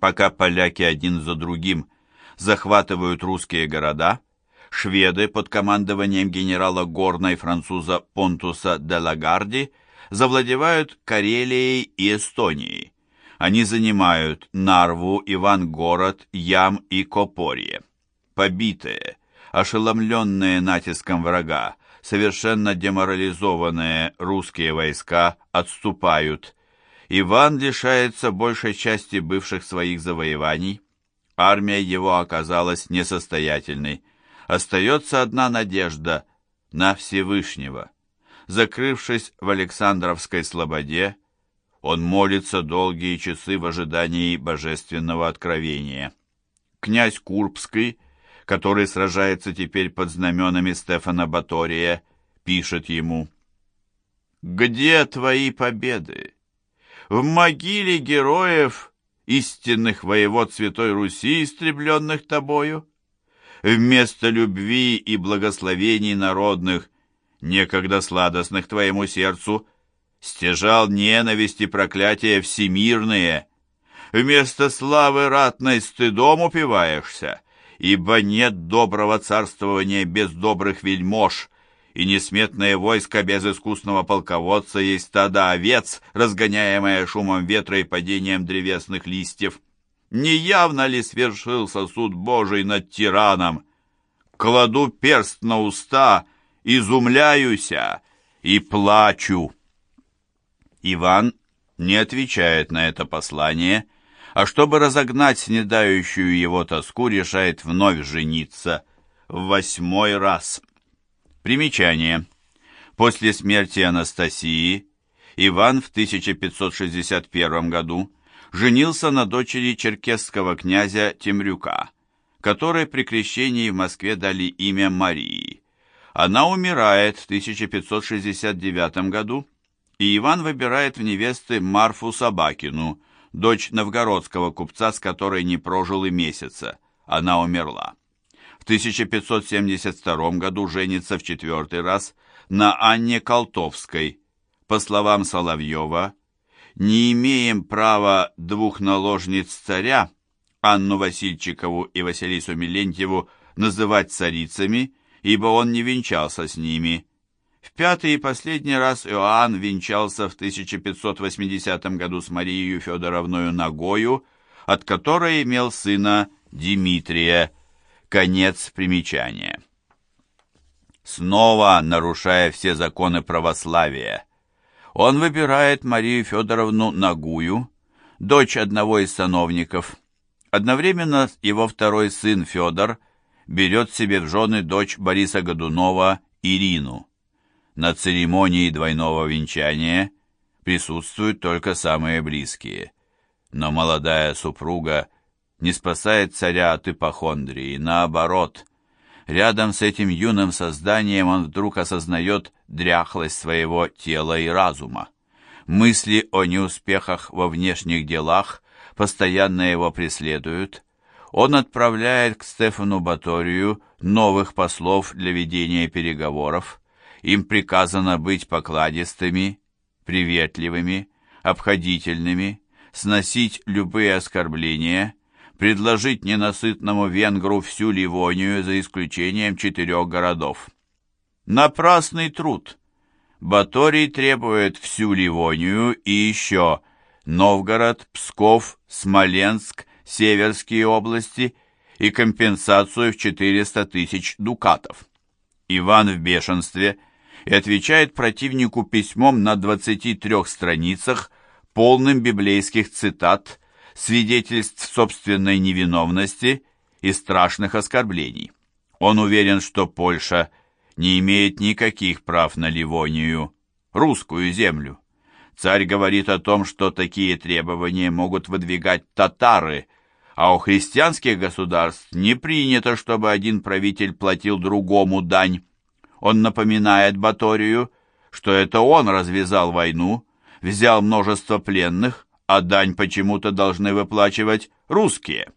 Пока поляки один за другим захватывают русские города, шведы под командованием генерала Горна и француза Понтуса де Лагарди завладевают Карелией и Эстонией. Они занимают Нарву, Ивангород, Ям и Копорье. Побитые, ошеломленные натиском врага, совершенно деморализованные русские войска отступают. Иван лишается большей части бывших своих завоеваний. Армия его оказалась несостоятельной. Остается одна надежда на Всевышнего. Закрывшись в Александровской слободе, он молится долгие часы в ожидании божественного откровения. Князь Курбский, который сражается теперь под знаменами Стефана Батория, пишет ему «Где твои победы? В могиле героев, истинных воевод Святой Руси, истребленных тобою? Вместо любви и благословений народных, некогда сладостных твоему сердцу, — стяжал ненависть и проклятия всемирные. Вместо славы ратной стыдом упиваешься, ибо нет доброго царствования без добрых вельмож, и несметное войско без искусного полководца есть стадо овец, разгоняемое шумом ветра и падением древесных листьев. Не явно ли свершился суд Божий над тираном? Кладу перст на уста, изумляюся и плачу. Иван не отвечает на это послание, а чтобы разогнать снедающую его тоску, решает вновь жениться в восьмой раз. Примечание. После смерти Анастасии Иван в 1561 году женился на дочери черкесского князя Темрюка, которой при крещении в Москве дали имя Марии. Она умирает в 1569 году, и Иван выбирает в невесты Марфу Собакину, дочь новгородского купца, с которой не прожил и месяца. Она умерла. В 1572 году женится в четвертый раз на Анне Колтовской. По словам Соловьева, «Не имеем права двух наложниц царя, Анну Васильчикову и Василису Милентьеву, называть царицами, ибо он не венчался с ними, в пятый и последний раз Иоанн венчался в 1580 году с Марией Федоровной Ногою, от которой имел сына Дмитрия. Конец примечания. Снова нарушая все законы православия, он выбирает Марию Федоровну Нагую, дочь одного из сановников. Одновременно его второй сын Федор берет себе в жены дочь Бориса Годунова Ирину. На церемонии двойного венчания присутствуют только самые близкие. Но молодая супруга не спасает царя от ипохондрии, наоборот. Рядом с этим юным созданием он вдруг осознает дряхлость своего тела и разума. Мысли о неуспехах во внешних делах постоянно его преследуют. Он отправляет к Стефану Баторию новых послов для ведения переговоров. Им приказано быть покладистыми, приветливыми, обходительными, сносить любые оскорбления, предложить ненасытному венгру всю Ливонию за исключением четырех городов. Напрасный труд. Баторий требует всю Ливонию и еще Новгород, Псков, Смоленск, Северские области и компенсацию в 400 тысяч дукатов. Иван в бешенстве – и отвечает противнику письмом на 23 страницах, полным библейских цитат, свидетельств собственной невиновности и страшных оскорблений. Он уверен, что Польша не имеет никаких прав на Ливонию, русскую землю. Царь говорит о том, что такие требования могут выдвигать татары, а у христианских государств не принято, чтобы один правитель платил другому дань. Он напоминает Баторию, что это он развязал войну, взял множество пленных, а дань почему-то должны выплачивать русские.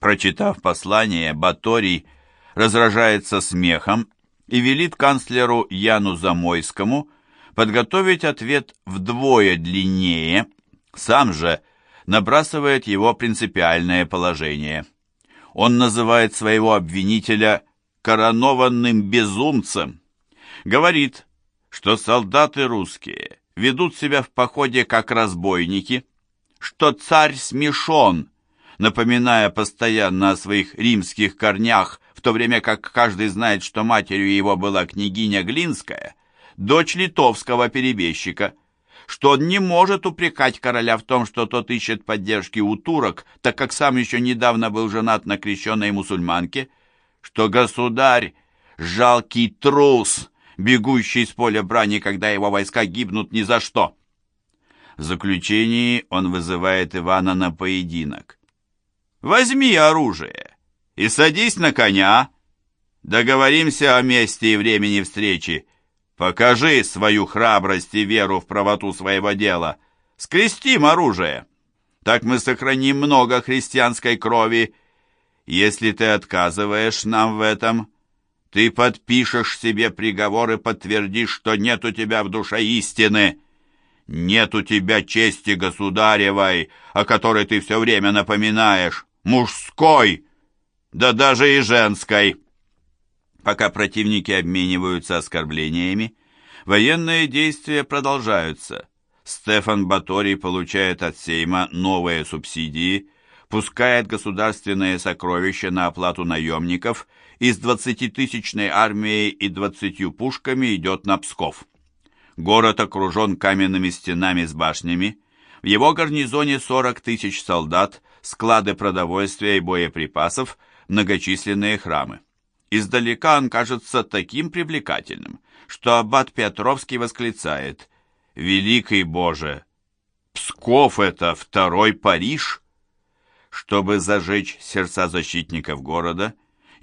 Прочитав послание, Баторий разражается смехом и велит канцлеру Яну Замойскому подготовить ответ вдвое длиннее, сам же набрасывает его принципиальное положение. Он называет своего обвинителя коронованным безумцем. Говорит, что солдаты русские ведут себя в походе как разбойники, что царь смешон, напоминая постоянно о своих римских корнях, в то время как каждый знает, что матерью его была княгиня Глинская, дочь литовского перебежчика, что он не может упрекать короля в том, что тот ищет поддержки у турок, так как сам еще недавно был женат на крещенной мусульманке, что государь — жалкий трус, бегущий с поля брани, когда его войска гибнут ни за что. В заключении он вызывает Ивана на поединок. «Возьми оружие и садись на коня. Договоримся о месте и времени встречи. Покажи свою храбрость и веру в правоту своего дела. Скрестим оружие. Так мы сохраним много христианской крови. Если ты отказываешь нам в этом, ты подпишешь себе приговор и подтвердишь, что нет у тебя в душе истины. Нет у тебя чести государевой, о которой ты все время напоминаешь, мужской, да даже и женской. Пока противники обмениваются оскорблениями, военные действия продолжаются. Стефан Баторий получает от Сейма новые субсидии, пускает государственные сокровища на оплату наемников и с 20-тысячной армией и 20 пушками идет на Псков. Город окружен каменными стенами с башнями. В его гарнизоне 40 тысяч солдат, склады продовольствия и боеприпасов, многочисленные храмы. Издалека он кажется таким привлекательным, что аббат Петровский восклицает «Великий Боже! Псков — это второй Париж!» Чтобы зажечь сердца защитников города,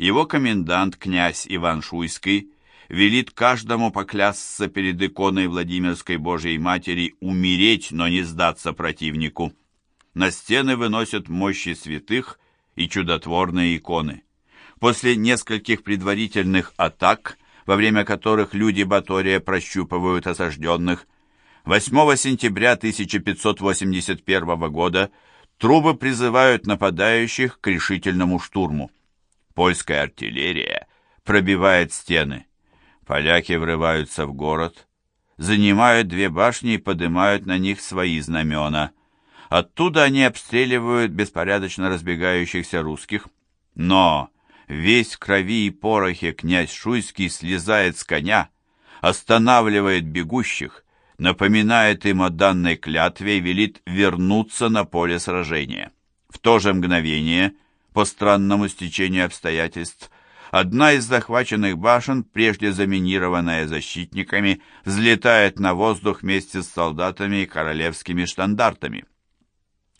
его комендант, князь Иван Шуйский, велит каждому поклясться перед иконой Владимирской Божией Матери умереть, но не сдаться противнику. На стены выносят мощи святых и чудотворные иконы. После нескольких предварительных атак, во время которых люди Батория прощупывают осажденных, 8 сентября 1581 года трубы призывают нападающих к решительному штурму. Польская артиллерия пробивает стены. Поляки врываются в город, занимают две башни и поднимают на них свои знамена. Оттуда они обстреливают беспорядочно разбегающихся русских. Но весь в крови и порохе князь Шуйский слезает с коня, останавливает бегущих, напоминает им о данной клятве и велит вернуться на поле сражения. В то же мгновение, по странному стечению обстоятельств, Одна из захваченных башен, прежде заминированная защитниками, взлетает на воздух вместе с солдатами и королевскими штандартами.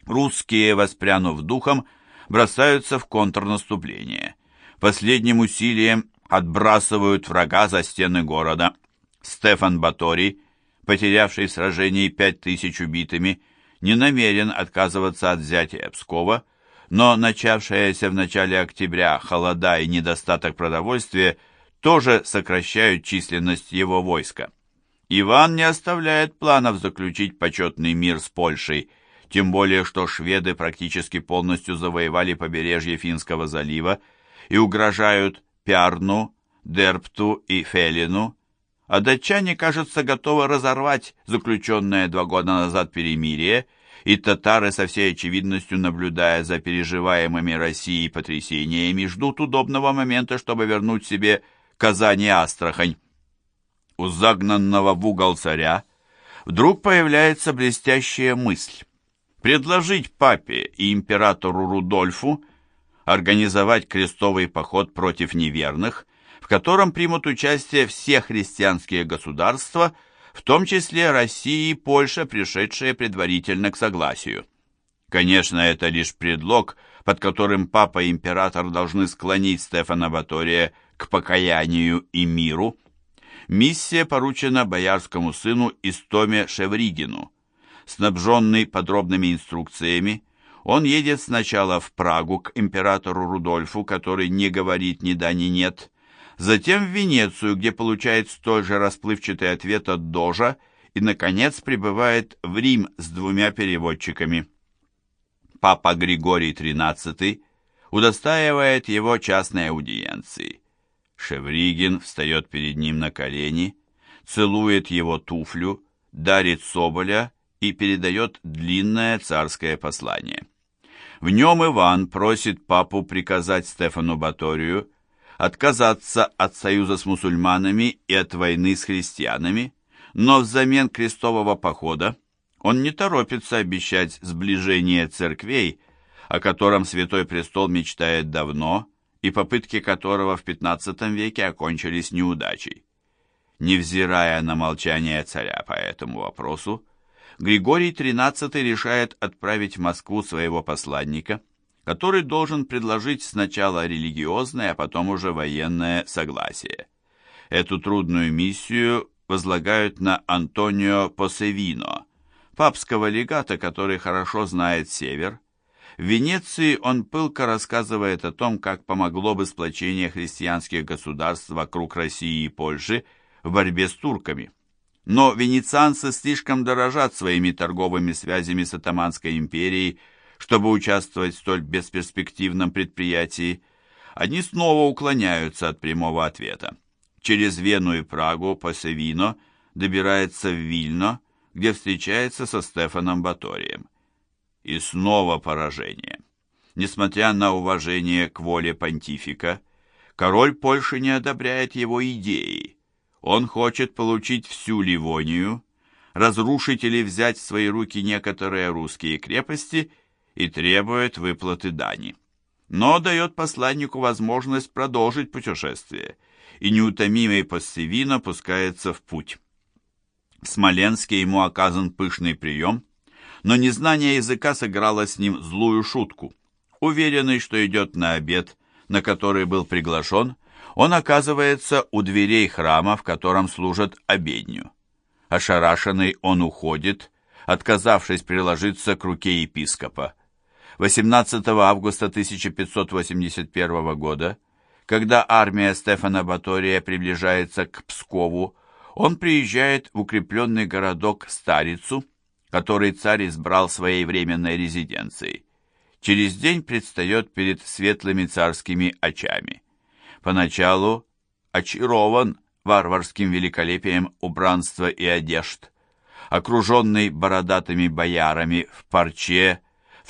Русские, воспрянув духом, бросаются в контрнаступление. Последним усилием отбрасывают врага за стены города. Стефан Батори, потерявший в сражении пять тысяч убитыми, не намерен отказываться от взятия Пскова, но начавшаяся в начале октября холода и недостаток продовольствия тоже сокращают численность его войска. Иван не оставляет планов заключить почетный мир с Польшей, тем более что шведы практически полностью завоевали побережье Финского залива и угрожают Пярну, Дерпту и Фелину, а датчане, кажется, готовы разорвать заключенное два года назад перемирие – и татары со всей очевидностью, наблюдая за переживаемыми Россией потрясениями, ждут удобного момента, чтобы вернуть себе Казань и Астрахань. У загнанного в угол царя вдруг появляется блестящая мысль предложить папе и императору Рудольфу организовать крестовый поход против неверных, в котором примут участие все христианские государства – в том числе Россия и Польша, пришедшие предварительно к согласию. Конечно, это лишь предлог, под которым папа и император должны склонить Стефана Батория к покаянию и миру. Миссия поручена боярскому сыну Истоме Шевригину. Снабженный подробными инструкциями, он едет сначала в Прагу к императору Рудольфу, который не говорит ни да, ни нет, затем в Венецию, где получает столь же расплывчатый ответ от Дожа и, наконец, прибывает в Рим с двумя переводчиками. папа Григорий XIII удостаивает его частной аудиенции. Шевригин встает перед ним на колени, целует его туфлю, дарит соболя и передает длинное царское послание. В нем Иван просит папу приказать Стефану Баторию отказаться от союза с мусульманами и от войны с христианами, но взамен крестового похода он не торопится обещать сближение церквей, о котором Святой Престол мечтает давно и попытки которого в XV веке окончились неудачей. Невзирая на молчание царя по этому вопросу, Григорий XIII решает отправить в Москву своего посланника, который должен предложить сначала религиозное, а потом уже военное согласие. Эту трудную миссию возлагают на Антонио Посевино, папского легата, который хорошо знает север. В Венеции он пылко рассказывает о том, как помогло бы сплочение христианских государств вокруг России и Польши в борьбе с турками. Но венецианцы слишком дорожат своими торговыми связями с Атаманской империей, чтобы участвовать в столь бесперспективном предприятии. Они снова уклоняются от прямого ответа. Через Вену и Прагу по Севино добирается в Вильно, где встречается со Стефаном Баторием. И снова поражение. Несмотря на уважение к воле понтифика, король Польши не одобряет его идеи. Он хочет получить всю Ливонию, разрушить или взять в свои руки некоторые русские крепости и требует выплаты дани. Но дает посланнику возможность продолжить путешествие, и неутомимый Пассивино пускается в путь. В Смоленске ему оказан пышный прием, но незнание языка сыграло с ним злую шутку. Уверенный, что идет на обед, на который был приглашен, он оказывается у дверей храма, в котором служат обедню. Ошарашенный он уходит, отказавшись приложиться к руке епископа. 18 августа 1581 года, когда армия Стефана Батория приближается к Пскову, он приезжает в укрепленный городок Старицу, который царь избрал своей временной резиденцией. Через день предстает перед светлыми царскими очами. Поначалу очарован варварским великолепием убранства и одежд, окруженный бородатыми боярами в парче,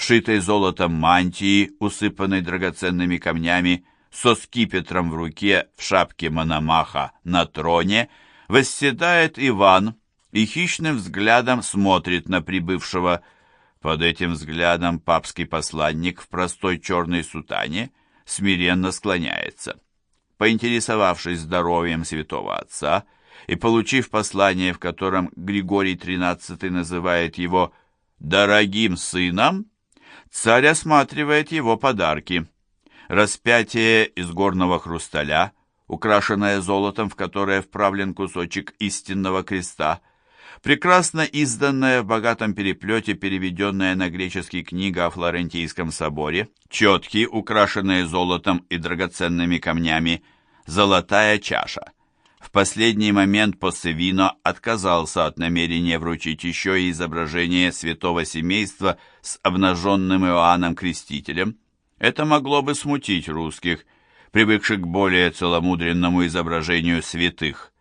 вшитой золотом мантии, усыпанной драгоценными камнями, со скипетром в руке, в шапке Мономаха на троне – восседает Иван и хищным взглядом смотрит на прибывшего. Под этим взглядом папский посланник в простой черной сутане смиренно склоняется. Поинтересовавшись здоровьем святого отца и получив послание, в котором Григорий XIII называет его «дорогим сыном», царь осматривает его подарки. Распятие из горного хрусталя – украшенная золотом, в которое вправлен кусочек истинного креста, прекрасно изданная в богатом переплете, переведенная на греческий книга о Флорентийском соборе, четки, украшенные золотом и драгоценными камнями, золотая чаша. В последний момент Поссевино отказался от намерения вручить еще и изображение святого семейства с обнаженным Иоанном Крестителем. Это могло бы смутить русских, привыкший к более целомудренному изображению святых.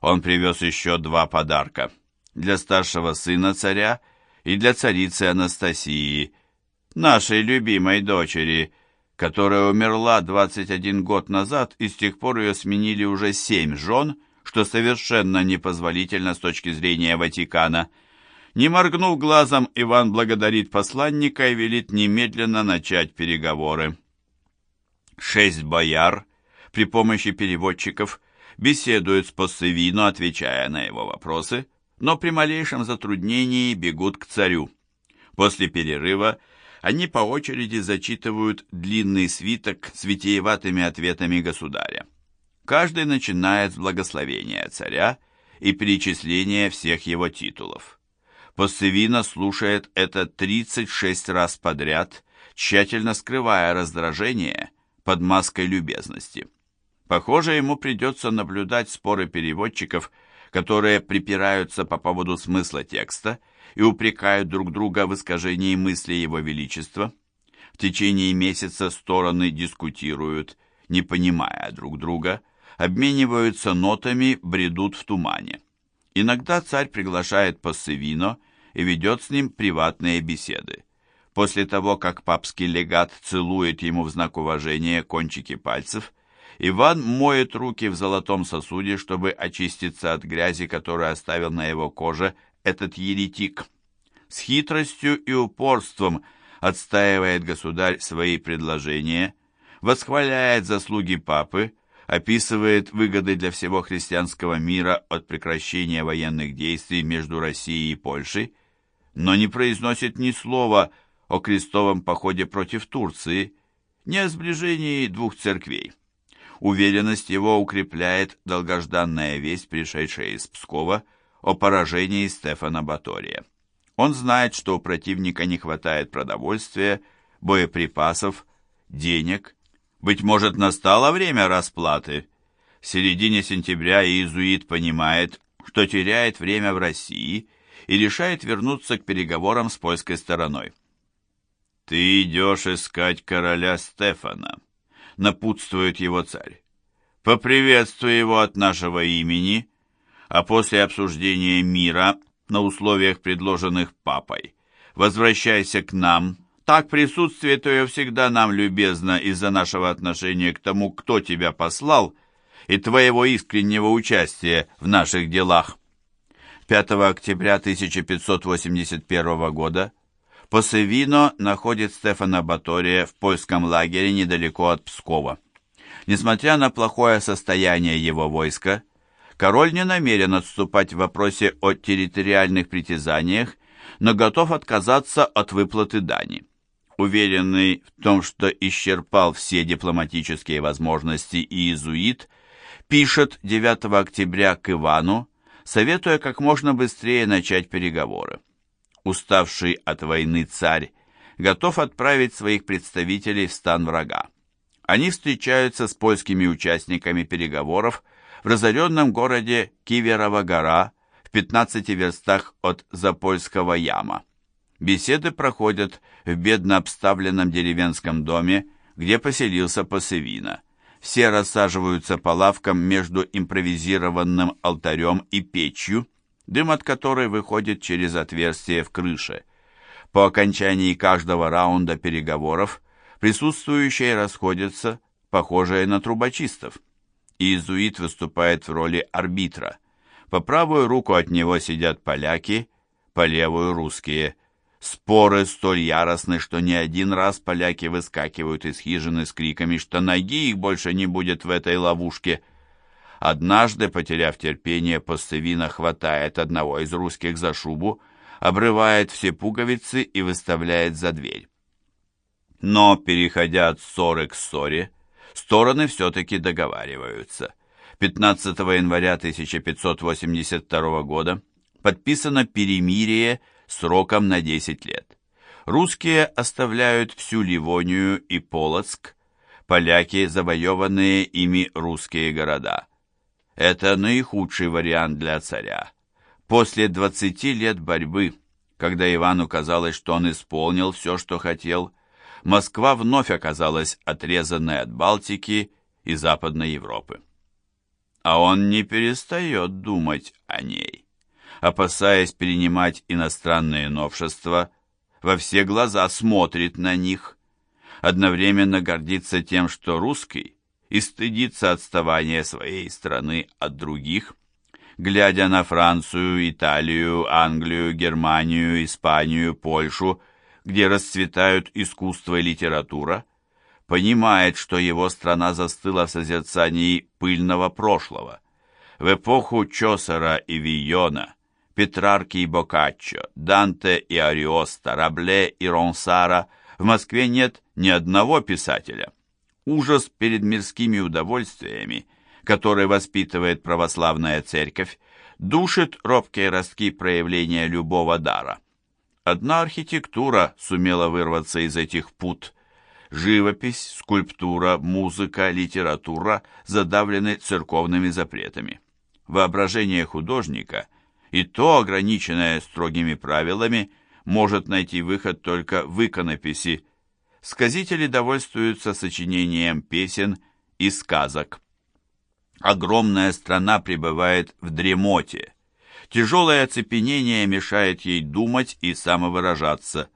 Он привез еще два подарка для старшего сына царя и для царицы Анастасии, нашей любимой дочери, которая умерла 21 год назад, и с тех пор ее сменили уже семь жен, что совершенно непозволительно с точки зрения Ватикана. Не моргнув глазом, Иван благодарит посланника и велит немедленно начать переговоры. Шесть бояр при помощи переводчиков беседуют с Поссевино, отвечая на его вопросы, но при малейшем затруднении бегут к царю. После перерыва они по очереди зачитывают длинный свиток с витиеватыми ответами государя. Каждый начинает с благословения царя и перечисления всех его титулов. Поссевино слушает это 36 раз подряд, тщательно скрывая раздражение под маской любезности. Похоже, ему придется наблюдать споры переводчиков, которые припираются по поводу смысла текста и упрекают друг друга в искажении мысли Его Величества. В течение месяца стороны дискутируют, не понимая друг друга, обмениваются нотами, бредут в тумане. Иногда царь приглашает Пассевино и ведет с ним приватные беседы. После того, как папский легат целует ему в знак уважения кончики пальцев, Иван моет руки в золотом сосуде, чтобы очиститься от грязи, которую оставил на его коже этот еретик. С хитростью и упорством отстаивает государь свои предложения, восхваляет заслуги папы, описывает выгоды для всего христианского мира от прекращения военных действий между Россией и Польшей, но не произносит ни слова о крестовом походе против Турции, ни о сближении двух церквей. Уверенность его укрепляет долгожданная весть, пришедшая из Пскова, о поражении Стефана Батория. Он знает, что у противника не хватает продовольствия, боеприпасов, денег. Быть может, настало время расплаты. В середине сентября иезуит понимает, что теряет время в России и решает вернуться к переговорам с польской стороной. «Ты идешь искать короля Стефана», — напутствует его царь. «Поприветствуй его от нашего имени, а после обсуждения мира на условиях, предложенных папой, возвращайся к нам. Так присутствие твое всегда нам любезно из-за нашего отношения к тому, кто тебя послал, и твоего искреннего участия в наших делах». 5 октября 1581 года Посевино находит Стефана Батория в польском лагере недалеко от Пскова. Несмотря на плохое состояние его войска, король не намерен отступать в вопросе о территориальных притязаниях, но готов отказаться от выплаты дани. Уверенный в том, что исчерпал все дипломатические возможности иезуит, пишет 9 октября к Ивану, советуя как можно быстрее начать переговоры. Уставший от войны царь готов отправить своих представителей в стан врага. Они встречаются с польскими участниками переговоров в разоренном городе Киверова гора в 15 верстах от Запольского яма. Беседы проходят в бедно обставленном деревенском доме, где поселился Посевина. Все рассаживаются по лавкам между импровизированным алтарем и печью, дым от которой выходит через отверстие в крыше. По окончании каждого раунда переговоров присутствующие расходятся, похожие на трубочистов. Иезуит выступает в роли арбитра. По правую руку от него сидят поляки, по левую русские. Споры столь яростны, что не один раз поляки выскакивают из хижины с криками, что ноги их больше не будет в этой ловушке – Однажды, потеряв терпение, Постовина хватает одного из русских за шубу, обрывает все пуговицы и выставляет за дверь. Но, переходя от ссоры к ссоре, стороны все-таки договариваются. 15 января 1582 года подписано перемирие сроком на 10 лет. Русские оставляют всю Ливонию и Полоцк, поляки – завоеванные ими русские города. Это наихудший вариант для царя. После 20 лет борьбы, когда Ивану казалось, что он исполнил все, что хотел, Москва вновь оказалась отрезанной от Балтики и Западной Европы. А он не перестает думать о ней. Опасаясь перенимать иностранные новшества, во все глаза смотрит на них. Одновременно гордится тем, что русский и стыдится отставания своей страны от других, глядя на Францию, Италию, Англию, Германию, Испанию, Польшу, где расцветают искусство и литература, понимает, что его страна застыла в созерцании пыльного прошлого. В эпоху Чосера и Вийона, Петрарки и Боккаччо, Данте и Ариоста, Рабле и Ронсара в Москве нет ни одного писателя – ужас перед мирскими удовольствиями, который воспитывает православная церковь, душит робкие ростки проявления любого дара. Одна архитектура сумела вырваться из этих пут. Живопись, скульптура, музыка, литература задавлены церковными запретами. Воображение художника и то, ограниченное строгими правилами, может найти выход только в иконописи. Сказители довольствуются сочинением песен и сказок. Огромная страна пребывает в дремоте. Тяжелое оцепенение мешает ей думать и самовыражаться.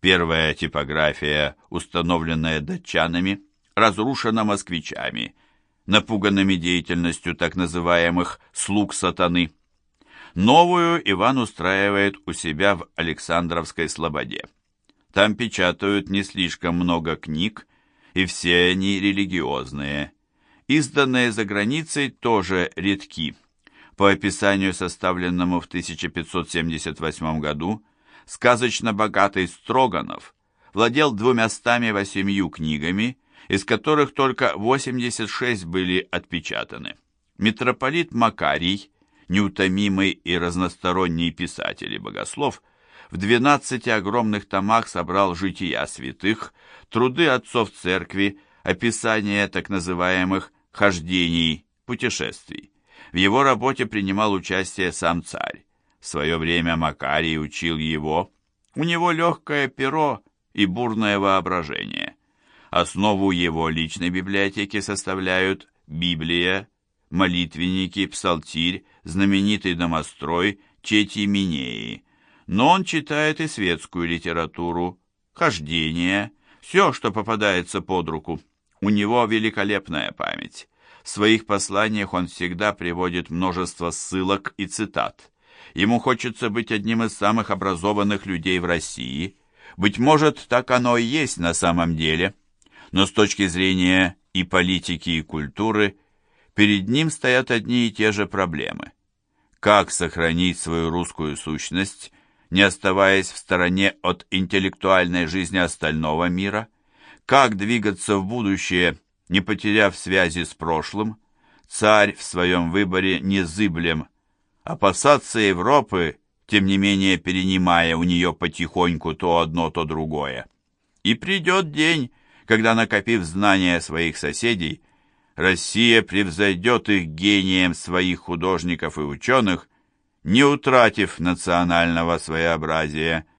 Первая типография, установленная датчанами, разрушена москвичами, напуганными деятельностью так называемых «слуг сатаны». Новую Иван устраивает у себя в Александровской Слободе. Там печатают не слишком много книг, и все они религиозные. Изданные за границей тоже редки. По описанию, составленному в 1578 году, сказочно богатый Строганов владел двумястами восемью книгами, из которых только 86 были отпечатаны. Митрополит Макарий, неутомимый и разносторонний писатель и богослов, в 12 огромных томах собрал жития святых, труды отцов церкви, описание так называемых хождений, путешествий. В его работе принимал участие сам царь. В свое время Макарий учил его. У него легкое перо и бурное воображение. Основу его личной библиотеки составляют Библия, молитвенники, псалтирь, знаменитый домострой Чети Минеи. Но он читает и светскую литературу, хождение, все, что попадается под руку. У него великолепная память. В своих посланиях он всегда приводит множество ссылок и цитат. Ему хочется быть одним из самых образованных людей в России. Быть может, так оно и есть на самом деле. Но с точки зрения и политики, и культуры, перед ним стоят одни и те же проблемы. Как сохранить свою русскую сущность, не оставаясь в стороне от интеллектуальной жизни остального мира? Как двигаться в будущее, не потеряв связи с прошлым? Царь в своем выборе незыблем. Опасаться Европы, тем не менее перенимая у нее потихоньку то одно, то другое. И придет день, когда, накопив знания своих соседей, Россия превзойдет их гением своих художников и ученых, не утратив национального своеобразия.